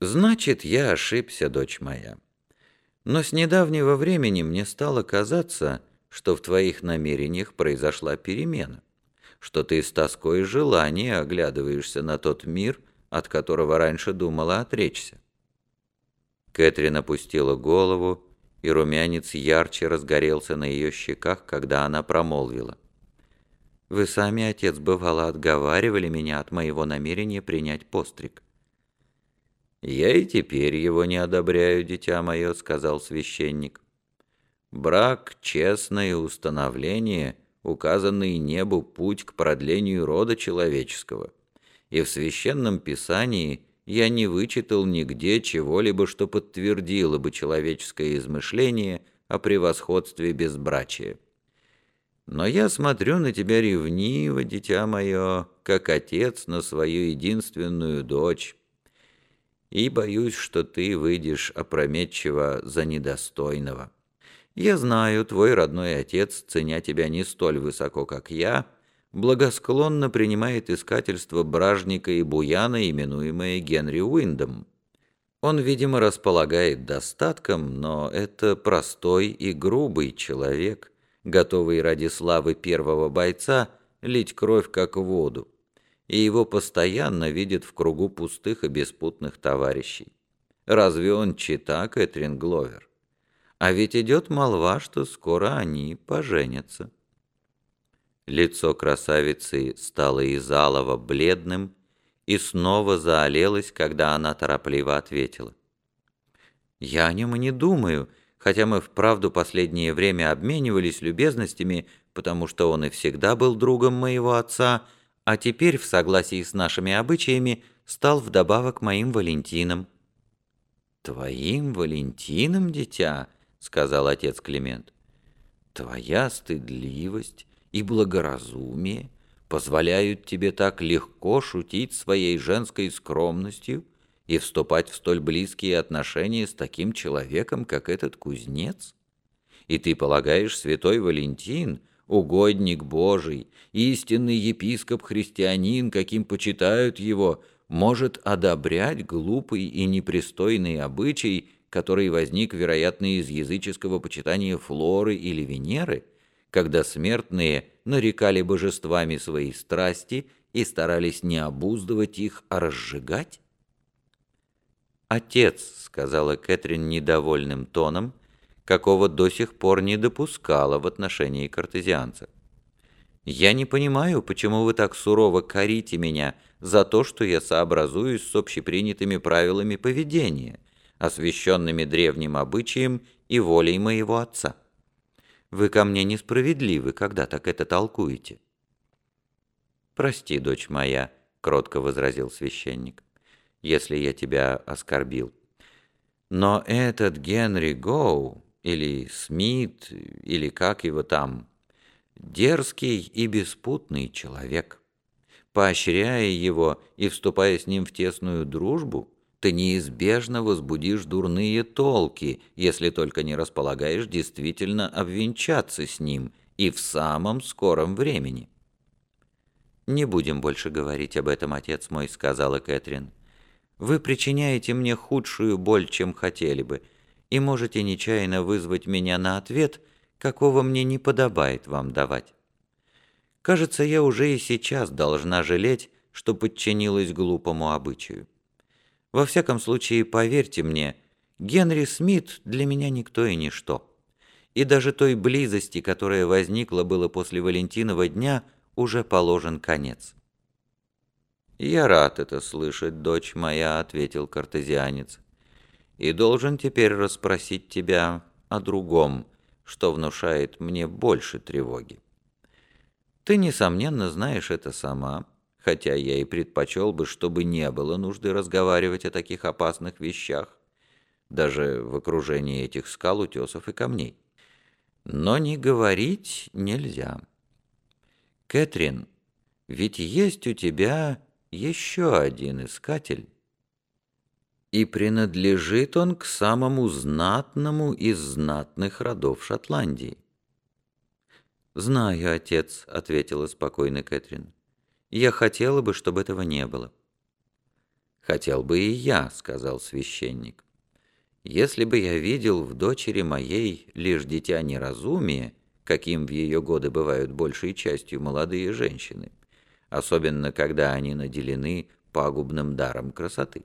Значит, я ошибся, дочь моя. Но с недавнего времени мне стало казаться, что в твоих намерениях произошла перемена, что ты с тоской и желанием оглядываешься на тот мир, от которого раньше думала отречься. Кэтрин опустила голову, и румянец ярче разгорелся на ее щеках, когда она промолвила. «Вы сами, отец, бывало, отговаривали меня от моего намерения принять постриг». «Я и теперь его не одобряю, дитя мое», — сказал священник. «Брак — честное установление, указанный небу путь к продлению рода человеческого, и в священном писании — я не вычитал нигде чего-либо, что подтвердило бы человеческое измышление о превосходстве безбрачия. Но я смотрю на тебя ревниво, дитя мое, как отец на свою единственную дочь, и боюсь, что ты выйдешь опрометчиво за недостойного. Я знаю, твой родной отец, ценя тебя не столь высоко, как я, — благосклонно принимает искательство бражника и буяна, именуемое Генри Уиндом. Он, видимо, располагает достатком, но это простой и грубый человек, готовый ради славы первого бойца лить кровь как воду, и его постоянно видят в кругу пустых и беспутных товарищей. Разве он чита Кэтрин Гловер? А ведь идет молва, что скоро они поженятся. Лицо красавицы стало из алого бледным и снова заолелось, когда она торопливо ответила. «Я о нем и не думаю, хотя мы вправду последнее время обменивались любезностями, потому что он и всегда был другом моего отца, а теперь, в согласии с нашими обычаями, стал вдобавок моим Валентином». «Твоим Валентином, дитя?» — сказал отец Климент. «Твоя стыдливость, и благоразумие позволяют тебе так легко шутить своей женской скромностью и вступать в столь близкие отношения с таким человеком, как этот кузнец? И ты полагаешь, святой Валентин, угодник Божий, истинный епископ-христианин, каким почитают его, может одобрять глупый и непристойный обычай, который возник, вероятно, из языческого почитания Флоры или Венеры – когда смертные нарекали божествами свои страсти и старались не обуздывать их, а разжигать? «Отец», — сказала Кэтрин недовольным тоном, какого до сих пор не допускала в отношении картезианца. «Я не понимаю, почему вы так сурово корите меня за то, что я сообразуюсь с общепринятыми правилами поведения, освященными древним обычаем и волей моего отца». Вы ко мне несправедливы, когда так это толкуете». «Прости, дочь моя», — кротко возразил священник, «если я тебя оскорбил. Но этот Генри Гоу, или Смит, или как его там, дерзкий и беспутный человек. Поощряя его и вступая с ним в тесную дружбу, ты неизбежно возбудишь дурные толки, если только не располагаешь действительно обвенчаться с ним и в самом скором времени». «Не будем больше говорить об этом, отец мой», — сказала Кэтрин. «Вы причиняете мне худшую боль, чем хотели бы, и можете нечаянно вызвать меня на ответ, какого мне не подобает вам давать. Кажется, я уже и сейчас должна жалеть, что подчинилась глупому обычаю. Во всяком случае, поверьте мне, Генри Смит для меня никто и ничто. И даже той близости, которая возникла было после Валентинова дня, уже положен конец. «Я рад это слышать, дочь моя», — ответил картезианец. «И должен теперь расспросить тебя о другом, что внушает мне больше тревоги. Ты, несомненно, знаешь это сама» хотя я и предпочел бы, чтобы не было нужды разговаривать о таких опасных вещах, даже в окружении этих скал, утесов и камней. Но не говорить нельзя. Кэтрин, ведь есть у тебя еще один искатель, и принадлежит он к самому знатному из знатных родов Шотландии. «Знаю, отец», — ответила спокойно Кэтрин. Я хотела бы, чтобы этого не было». «Хотел бы и я», — сказал священник. «Если бы я видел в дочери моей лишь дитя неразумия, каким в ее годы бывают большей частью молодые женщины, особенно когда они наделены пагубным даром красоты.